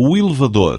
o elevador.